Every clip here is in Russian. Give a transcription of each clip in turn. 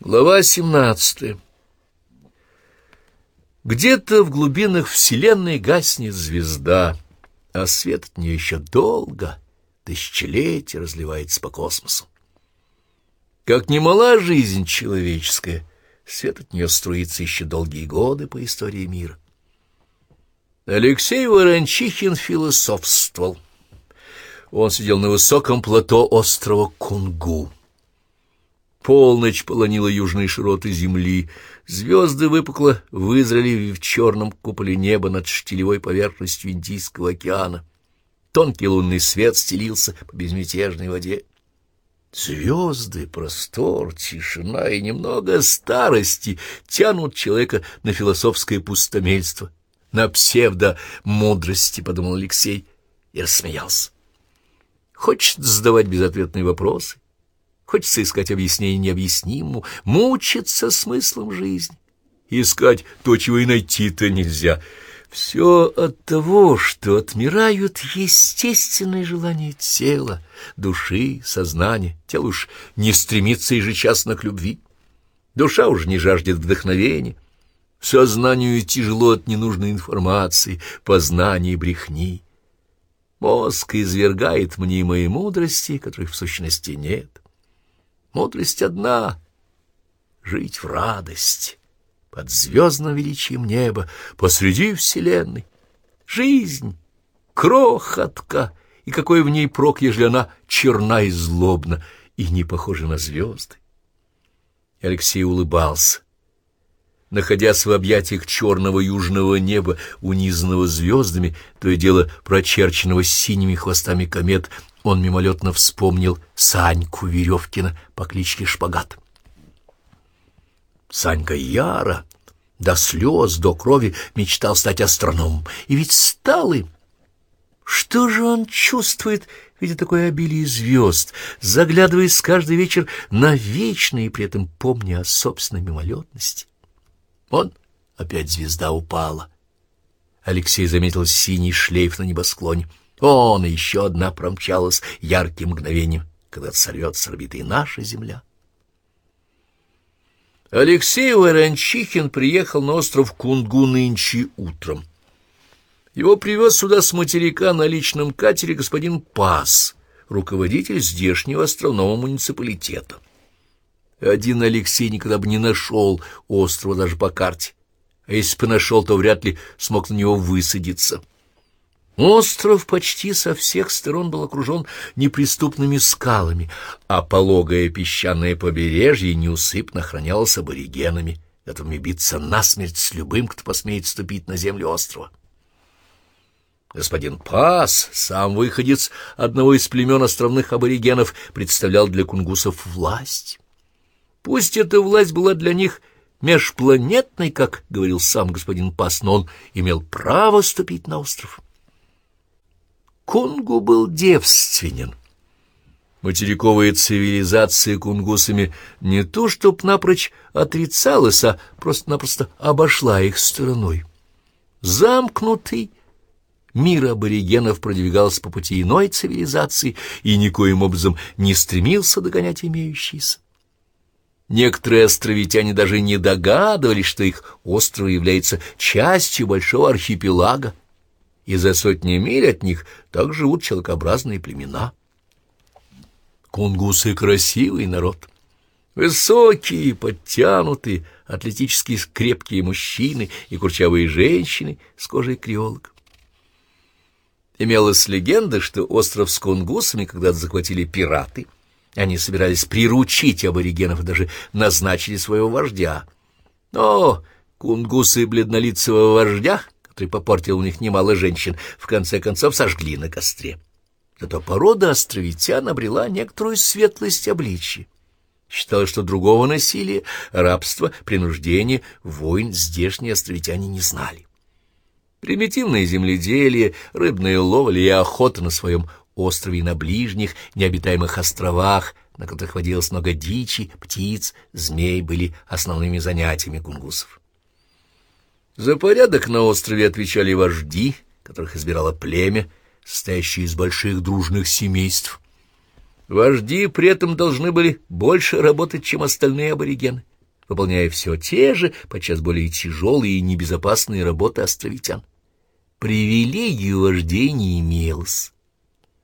Глава 17 Где-то в глубинах Вселенной гаснет звезда, а свет от нее еще долго, тысячелетия разливается по космосу. Как немала жизнь человеческая, свет от нее струится еще долгие годы по истории мира. Алексей Ворончихин философствовал. Он сидел на высоком плато острова Кунгу. Полночь полонила южные широты земли, звезды выпукло вызрели в черном куполе неба над штилевой поверхностью Индийского океана. Тонкий лунный свет стелился по безмятежной воде. Звезды, простор, тишина и немного старости тянут человека на философское пустомельство, на псевдо-мудрости, — подумал Алексей и рассмеялся. Хочет задавать безответные вопросы, Хочется искать объяснение необъяснимому, мучиться смыслом жизни. Искать то, чего и найти-то нельзя. Все от того, что отмирают естественные желания тела, души, сознания. Тело уж не стремится ежечасно к любви. Душа уже не жаждет вдохновения. Сознанию тяжело от ненужной информации, познания и брехни. Мозг извергает мнимые мудрости, которых в сущности нет. Мудрость одна — жить в радость, под звездным величием неба, посреди вселенной. Жизнь — крохотка, и какой в ней прок, ежели она черна и злобна, и не похожа на звезды. Алексей улыбался. Находясь в объятиях черного южного неба, унизанного звездами, то и дело прочерченного синими хвостами комет, он мимолетно вспомнил Саньку Веревкина по кличке Шпагат. Санька Яра до слез, до крови мечтал стать астрономом, и ведь стал им. Что же он чувствует, видя такое обилие звезд, заглядываясь каждый вечер на вечные, при этом помня о собственной мимолетности? Он опять звезда упала. Алексей заметил синий шлейф на небосклоне — он еще одна промчалась ярким мгновением, когда сорвется с орбиты наша Земля. Алексей Ворончихин приехал на остров Кунгу нынче утром. Его привез сюда с материка на личном катере господин Пас, руководитель здешнего островного муниципалитета. Один Алексей никогда бы не нашел острова даже по карте, а если бы нашел, то вряд ли смог на него высадиться. Остров почти со всех сторон был окружен неприступными скалами, а пологое песчаное побережье неусыпно охранялось аборигенами, готовыми биться насмерть с любым, кто посмеет ступить на землю острова. Господин Пас, сам выходец одного из племен островных аборигенов, представлял для кунгусов власть. Пусть эта власть была для них межпланетной, как говорил сам господин Пас, но он имел право ступить на остров. Кунгу был девственен. Материковая цивилизация кунгусами не то чтоб напрочь отрицалась, а просто-напросто обошла их стороной. Замкнутый мир аборигенов продвигался по пути иной цивилизации и никоим образом не стремился догонять имеющиеся. Некоторые островитяне даже не догадывались, что их остров является частью большого архипелага, и за сотни миль от них так живут человекообразные племена. Кунгусы — красивый народ. Высокие, подтянутые, атлетически крепкие мужчины и курчавые женщины с кожей креолог. Имелась легенда, что остров с кунгусами когда-то захватили пираты. Они собирались приручить аборигенов и даже назначили своего вождя. Но кунгусы бледнолицего вождя — который попортил у них немало женщин, в конце концов сожгли на костре. Зато порода островитян обрела некоторую светлость обличья. Считалось, что другого насилия, рабства, принуждения, войн здешние островитяне не знали. Примитивное земледелие, рыбная ловля и охота на своем острове и на ближних необитаемых островах, на которых водилось много дичи, птиц, змей, были основными занятиями кунгусов. За порядок на острове отвечали вожди, которых избирало племя, состоящее из больших дружных семейств. Вожди при этом должны были больше работать, чем остальные аборигены. выполняя все те же, подчас более тяжелые и небезопасные работы островитян. Привилегию вождей не имелось.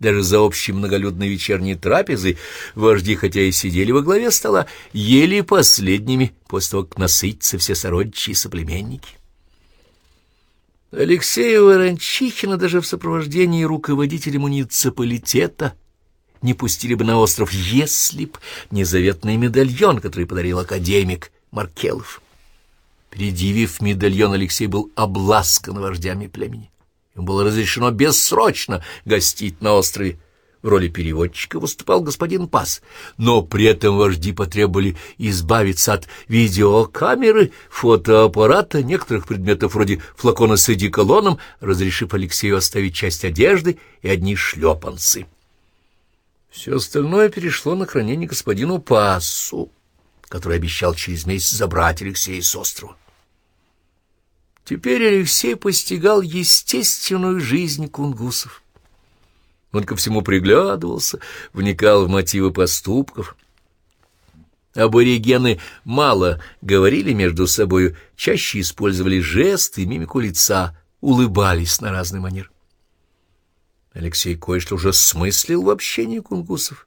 Даже за общей многолюдной вечерней трапезой вожди, хотя и сидели во главе стола, ели последними, после того, как насытятся все сородичи и соплеменники. Алексея Ворончихина даже в сопровождении руководителя муниципалитета не пустили бы на остров, если б не заветный медальон, который подарил академик Маркелов. Предъявив медальон, Алексей был обласкан вождями племени. Ему было разрешено бессрочно гостить на острове. В роли переводчика выступал господин Пас, но при этом вожди потребовали избавиться от видеокамеры, фотоаппарата, некоторых предметов вроде флакона с эдиколоном, разрешив Алексею оставить часть одежды и одни шлепанцы. Все остальное перешло на хранение господину Пассу, который обещал через месяц забрать Алексея с острова. Теперь Алексей постигал естественную жизнь кунгусов. Он ко всему приглядывался, вникал в мотивы поступков. Аборигены мало говорили между собою, чаще использовали жесты и мимику лица, улыбались на разный манер. Алексей кое-что уже смыслил в общении кунгусов.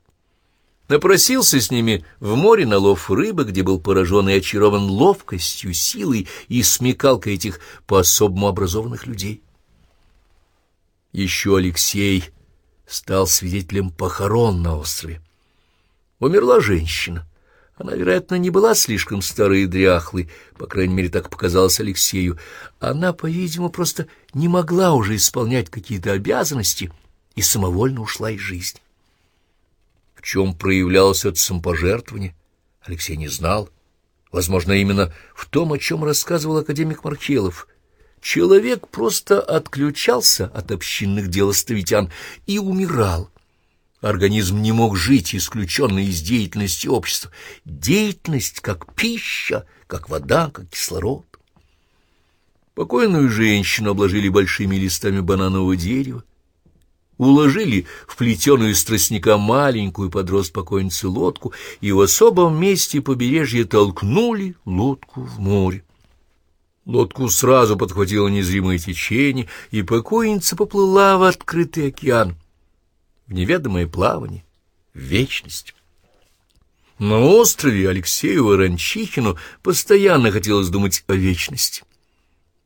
Напросился с ними в море на лов рыбы, где был поражен и очарован ловкостью, силой и смекалкой этих по-особому образованных людей. Еще Алексей стал свидетелем похорон на острове. Умерла женщина. Она, вероятно, не была слишком старой и дряхлой, по крайней мере, так показалось Алексею. Она, по-видимому, просто не могла уже исполнять какие-то обязанности и самовольно ушла из жизни. Чем проявлялось это самопожертвование, Алексей не знал. Возможно, именно в том, о чем рассказывал академик Маркелов — Человек просто отключался от общинных дел островитян и умирал. Организм не мог жить, исключенный из деятельности общества. Деятельность как пища, как вода, как кислород. Покойную женщину обложили большими листами бананового дерева, уложили в плетеную из тростника маленькую подрос покойницу лодку и в особом месте побережья толкнули лодку в море. Лодку сразу подхватило незримое течение, и покойница поплыла в открытый океан, в неведомое плавание, в вечность. На острове Алексею Ворончихину постоянно хотелось думать о вечности.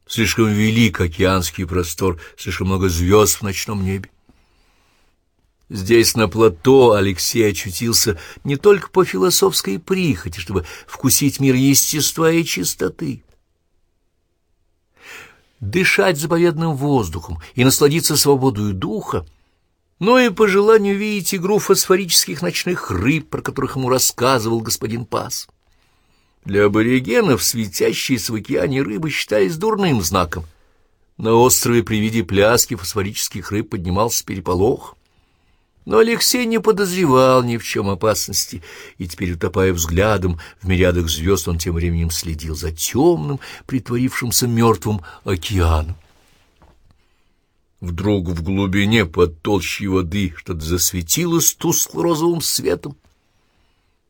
Слишком велик океанский простор, слишком много звезд в ночном небе. Здесь, на плато, Алексей очутился не только по философской прихоти, чтобы вкусить мир естества и чистоты, дышать заповедным воздухом и насладиться свободой духа, но и по желанию видеть игру фосфорических ночных рыб, про которых ему рассказывал господин Пас. Для аборигенов светящиеся в океане рыбы считались дурным знаком. На острове при виде пляски фосфорических рыб поднимался переполох — но Алексей не подозревал ни в чем опасности, и теперь, утопая взглядом в мириадах звезд, он тем временем следил за темным, притворившимся мертвым океаном. Вдруг в глубине под толщей воды что-то засветилось тускло-розовым светом.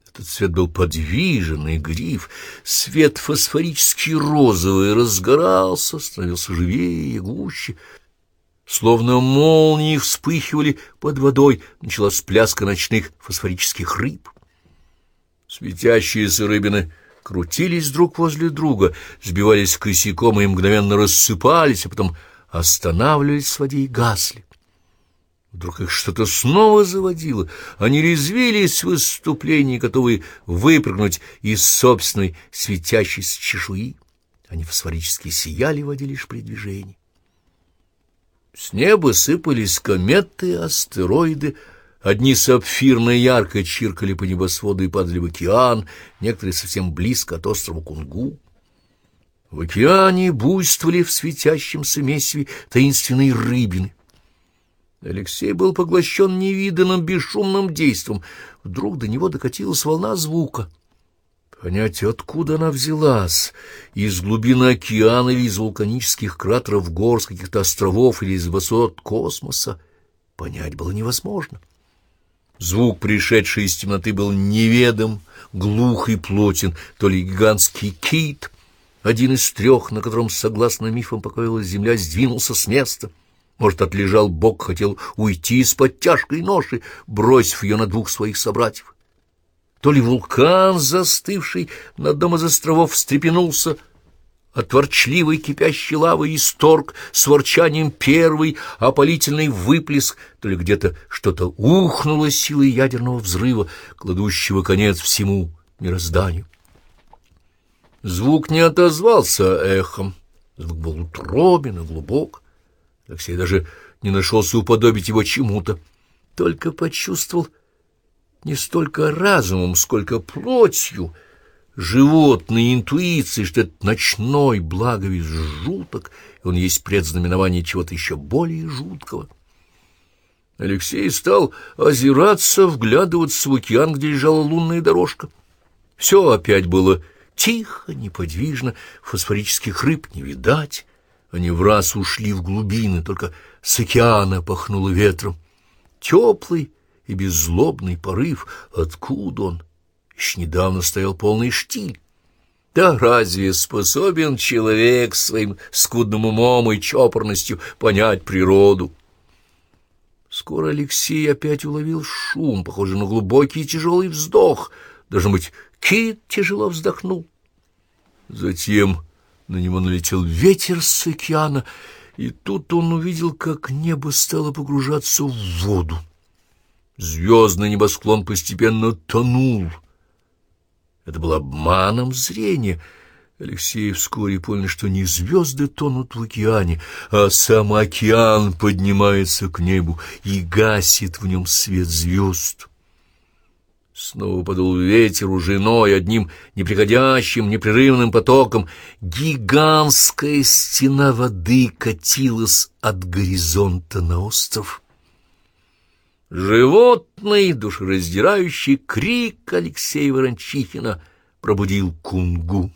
Этот свет был подвижен гриф, свет фосфорический розовый разгорался, становился живее и гуще — Словно молнии вспыхивали под водой, началась пляска ночных фосфорических рыб. Светящиеся рыбины крутились друг возле друга, сбивались косяком и мгновенно рассыпались, а потом останавливались в воде и гасли. Вдруг их что-то снова заводило. Они резвились в выступлении, готовые выпрыгнуть из собственной светящейся чешуи. Они фосфорически сияли в воде лишь при движении. С неба сыпались кометы, астероиды, одни сапфирно ярко чиркали по небосводу и падали в океан, некоторые совсем близко от острова Кунгу. В океане буйствовали в светящемся месиве таинственные рыбины. Алексей был поглощен невиданным бесшумным действом. Вдруг до него докатилась волна звука — Понять, откуда она взялась, из глубины океана или из вулканических кратеров гор, с каких-то островов или из высот космоса, понять было невозможно. Звук, пришедший из темноты, был неведом, глух и плотен, то ли гигантский кит, один из трех, на котором, согласно мифам, покоилась земля, сдвинулся с места. Может, отлежал бог, хотел уйти из-под тяжкой ноши, бросив ее на двух своих собратьев. То ли вулкан, застывший на одном из островов, встрепенулся — от ворчливой кипящей лавы исторг с ворчанием первый опалительный выплеск, то ли где-то что-то ухнуло силой ядерного взрыва, кладущего конец всему мирозданию. Звук не отозвался эхом, звук был утробен и глубок. Алексей даже не нашелся уподобить его чему-то, только почувствовал не столько разумом, сколько плотью — животной интуиции, что это ночной благовест жуток, и он есть предзнаменование чего-то еще более жуткого. Алексей стал озираться, вглядываться в океан, где лежала лунная дорожка. Все опять было тихо, неподвижно, фосфорических рыб не видать. Они в раз ушли в глубины, только с океана пахнуло ветром. Теплый и беззлобный порыв, откуда он? Еще недавно стоял полный штиль. Да разве способен человек своим скудным умом и чопорностью понять природу? Скоро Алексей опять уловил шум, похожий на глубокий и тяжелый вздох. Должно быть, кит тяжело вздохнул. Затем на него налетел ветер с океана, и тут он увидел, как небо стало погружаться в воду. Звездный небосклон постепенно тонул — это был обманом зрения. Алексей вскоре понял, что не звезды тонут в океане, а сам океан поднимается к небу и гасит в нем свет звезд. Снова подул ветер уже иной, одним неприходящим, непрерывным потоком. Гигантская стена воды катилась от горизонта на остров. Животный, душераздирающий крик Алексея Ворончихина пробудил кунгу.